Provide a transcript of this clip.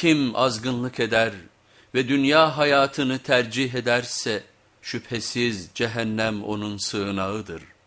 Kim azgınlık eder ve dünya hayatını tercih ederse şüphesiz cehennem onun sığınağıdır.''